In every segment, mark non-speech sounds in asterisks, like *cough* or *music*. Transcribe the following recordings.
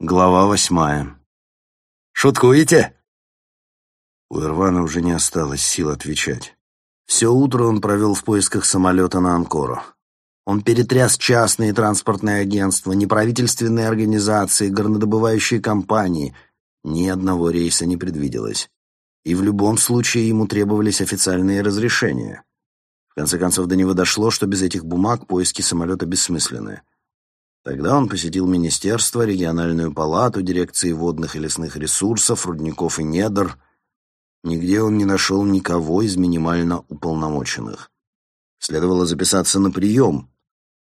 Глава восьмая. «Шуткуете?» У Ирвана уже не осталось сил отвечать. Все утро он провел в поисках самолета на Анкору. Он перетряс частные транспортные агентства, неправительственные организации, горнодобывающие компании. Ни одного рейса не предвиделось. И в любом случае ему требовались официальные разрешения. В конце концов, до него дошло, что без этих бумаг поиски самолета бессмысленны. Тогда он посетил министерство, региональную палату, дирекции водных и лесных ресурсов, рудников и недр. Нигде он не нашел никого из минимально уполномоченных. Следовало записаться на прием,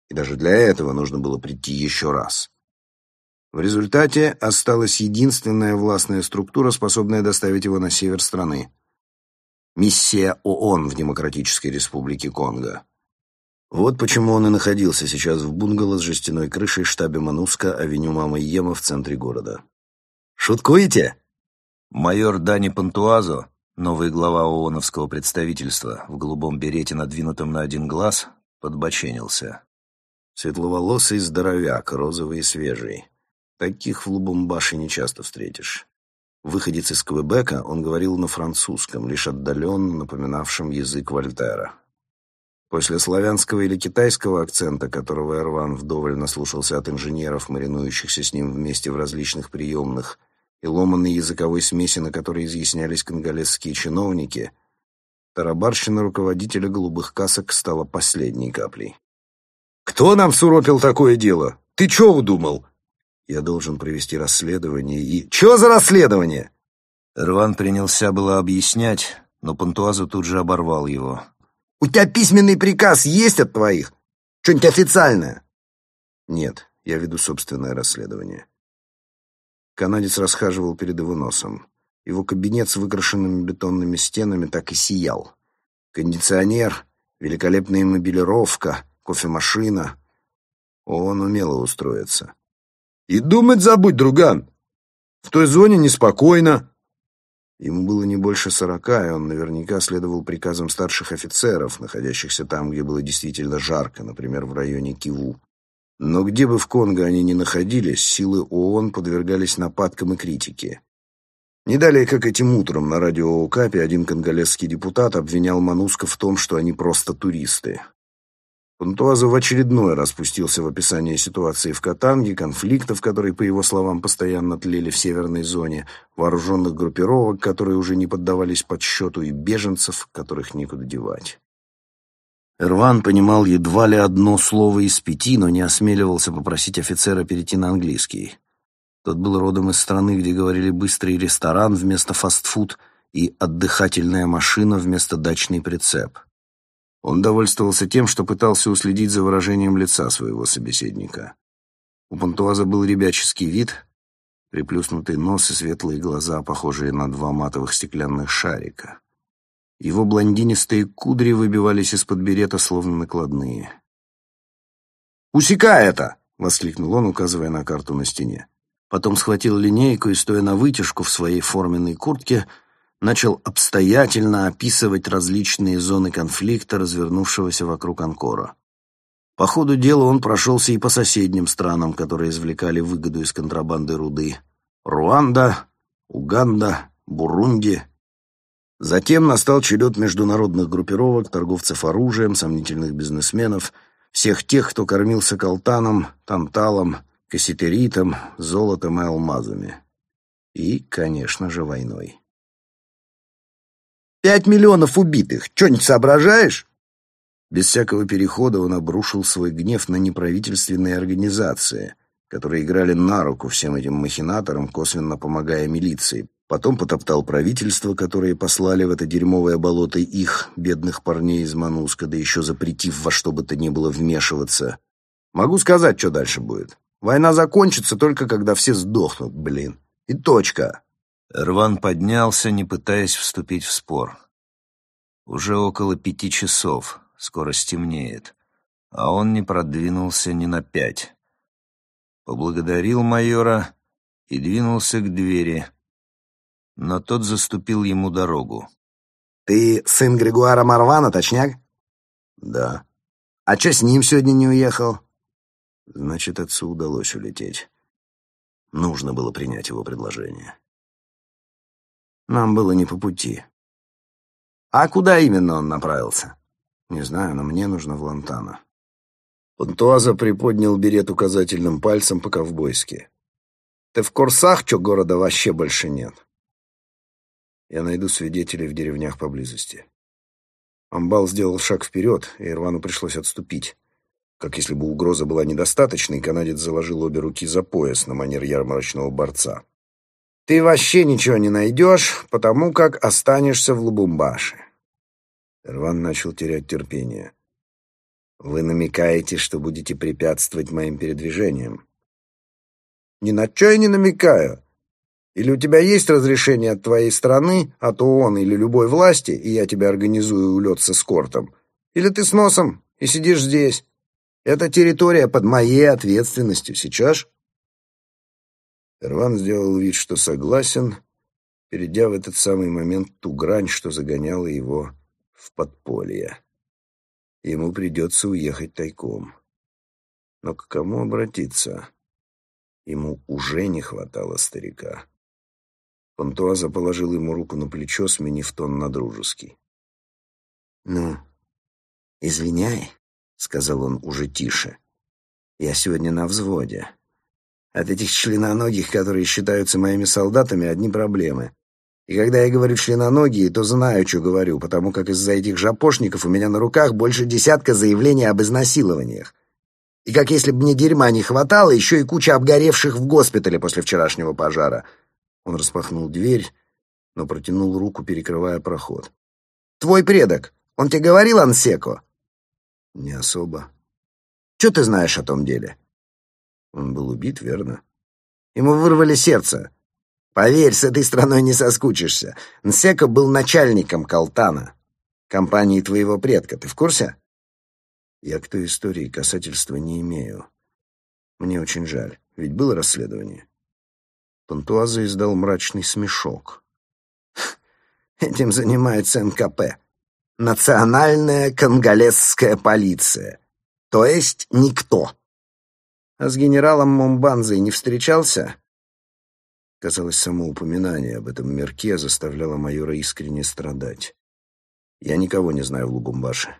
и даже для этого нужно было прийти еще раз. В результате осталась единственная властная структура, способная доставить его на север страны. Миссия ООН в Демократической Республике Конго. Вот почему он и находился сейчас в бунгало с жестяной крышей штабе Мануска, авеню Мама Ема в центре города. «Шуткуете?» Майор Дани Пантуазо, новый глава ООНовского представительства, в голубом берете, надвинутом на один глаз, подбоченился. Светловолосый здоровяк, розовый и свежий. Таких в Лубумбаше не часто встретишь. Выходец из Квебека, он говорил на французском, лишь отдаленно напоминавшем язык Вольтера. После славянского или китайского акцента, которого Эрван вдоволь наслушался от инженеров, маринующихся с ним вместе в различных приемных, и ломанной языковой смеси, на которой изъяснялись конголезские чиновники, тарабарщина руководителя голубых касок стала последней каплей. «Кто нам суропил такое дело? Ты чего удумал?» «Я должен провести расследование и...» «Чего за расследование?» Рван принялся было объяснять, но Пантуазу тут же оборвал его. У тебя письменный приказ есть от твоих? Что-нибудь официальное?» «Нет, я веду собственное расследование». Канадец расхаживал перед его носом. Его кабинет с выкрашенными бетонными стенами так и сиял. Кондиционер, великолепная мобилировка, кофемашина. Он умело устроиться. «И думать забудь, друган! В той зоне неспокойно, Ему было не больше сорока, и он наверняка следовал приказам старших офицеров, находящихся там, где было действительно жарко, например, в районе Киву. Но где бы в Конго они ни находились, силы ООН подвергались нападкам и критике. Не далее, как этим утром на радио Окапе один конголезский депутат обвинял Мануска в том, что они просто туристы. Пантуаза в очередной раз спустился в описание ситуации в Катанге, конфликтов, которые, по его словам, постоянно тлели в северной зоне, вооруженных группировок, которые уже не поддавались подсчету, и беженцев, которых некуда девать. Эрван понимал едва ли одно слово из пяти, но не осмеливался попросить офицера перейти на английский. Тот был родом из страны, где говорили «быстрый ресторан» вместо «фастфуд» и «отдыхательная машина» вместо «дачный прицеп». Он довольствовался тем, что пытался уследить за выражением лица своего собеседника. У Пантуаза был ребяческий вид, приплюснутый нос и светлые глаза, похожие на два матовых стеклянных шарика. Его блондинистые кудри выбивались из-под берета, словно накладные. «Усекай это!» — воскликнул он, указывая на карту на стене. Потом схватил линейку и, стоя на вытяжку в своей форменной куртке, начал обстоятельно описывать различные зоны конфликта, развернувшегося вокруг Анкора. По ходу дела он прошелся и по соседним странам, которые извлекали выгоду из контрабанды руды. Руанда, Уганда, Бурунди. Затем настал черед международных группировок, торговцев оружием, сомнительных бизнесменов, всех тех, кто кормился колтаном, танталом, кассетеритом, золотом и алмазами. И, конечно же, войной. Пять миллионов убитых. Что-нибудь соображаешь?» Без всякого перехода он обрушил свой гнев на неправительственные организации, которые играли на руку всем этим махинаторам, косвенно помогая милиции. Потом потоптал правительство, которые послали в это дерьмовое болото их, бедных парней из Мануска, да еще запретив во что бы то ни было вмешиваться. Могу сказать, что дальше будет. Война закончится только когда все сдохнут, блин. И точка. Рван поднялся, не пытаясь вступить в спор. Уже около пяти часов, скоро стемнеет, а он не продвинулся ни на пять. Поблагодарил майора и двинулся к двери, но тот заступил ему дорогу. «Ты сын Григуара Марвана, точняк?» «Да». «А чё с ним сегодня не уехал?» «Значит, отцу удалось улететь». Нужно было принять его предложение. Нам было не по пути. А куда именно он направился? Не знаю, но мне нужно в Лантана. Пантуаза приподнял берет указательным пальцем по-ковбойски. «Ты в курсах, что города вообще больше нет?» Я найду свидетелей в деревнях поблизости. Амбал сделал шаг вперед, и Ирвану пришлось отступить. Как если бы угроза была недостаточной, канадец заложил обе руки за пояс на манер ярмарочного борца. «Ты вообще ничего не найдешь, потому как останешься в Лубумбаше». Ирван начал терять терпение. «Вы намекаете, что будете препятствовать моим передвижениям?» «Ни на что я не намекаю. Или у тебя есть разрешение от твоей страны, от ООН или любой власти, и я тебе организую улет с эскортом? Или ты с носом и сидишь здесь?» Эта территория под моей ответственностью. Сейчас?» Эрван сделал вид, что согласен, перейдя в этот самый момент ту грань, что загоняла его в подполье. Ему придется уехать тайком. Но к кому обратиться? Ему уже не хватало старика. Пантуаза положил ему руку на плечо, сменив тон на дружеский. «Ну, извиняй», — сказал он уже тише. «Я сегодня на взводе. От этих членоногих, которые считаются моими солдатами, одни проблемы. И когда я говорю членоногие, то знаю, что говорю, потому как из-за этих жапошников у меня на руках больше десятка заявлений об изнасилованиях. И как если бы мне дерьма не хватало, еще и куча обгоревших в госпитале после вчерашнего пожара». Он распахнул дверь, но протянул руку, перекрывая проход. «Твой предок, он тебе говорил, Ансеко?» Не особо. Что ты знаешь о том деле? Он был убит, верно? Ему вырвали сердце. Поверь, с этой страной не соскучишься. Нсека был начальником Калтана, компании твоего предка. Ты в курсе? Я к той истории касательства не имею. Мне очень жаль, ведь было расследование. Пантуаза издал мрачный смешок. *laughs* Этим занимается НКП. Национальная конголезская полиция. То есть никто. А с генералом Момбанзой не встречался? Казалось, само упоминание об этом мерке заставляло майора искренне страдать. Я никого не знаю в Лубумбаше.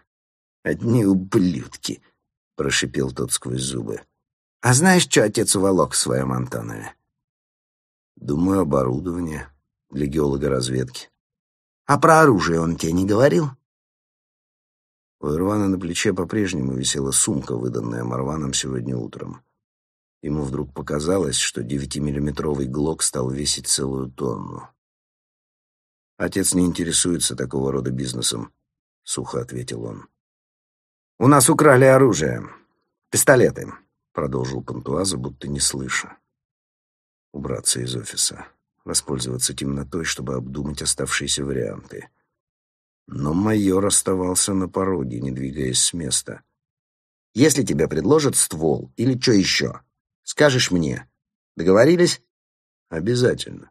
Одни ублюдки, — прошипел тот сквозь зубы. А знаешь, что отец уволок в своем Антонове? Думаю, оборудование для геолога разведки. А про оружие он тебе не говорил? У Ирвана на плече по-прежнему висела сумка, выданная Марваном сегодня утром. Ему вдруг показалось, что девятимиллиметровый глок стал весить целую тонну. «Отец не интересуется такого рода бизнесом», — сухо ответил он. «У нас украли оружие. Пистолеты», — продолжил Пантуаза, будто не слыша. «Убраться из офиса, воспользоваться темнотой, чтобы обдумать оставшиеся варианты». Но майор оставался на пороге, не двигаясь с места. «Если тебе предложат ствол или что еще, скажешь мне. Договорились?» «Обязательно».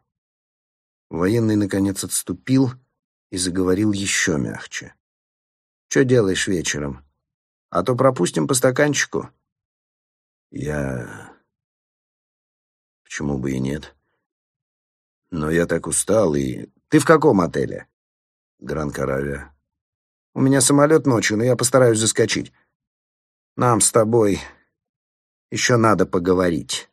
Военный, наконец, отступил и заговорил еще мягче. «Что делаешь вечером? А то пропустим по стаканчику». «Я...» «Почему бы и нет?» «Но я так устал и...» «Ты в каком отеле?» Гран-Каравия. У меня самолет ночью, но я постараюсь заскочить. Нам с тобой еще надо поговорить.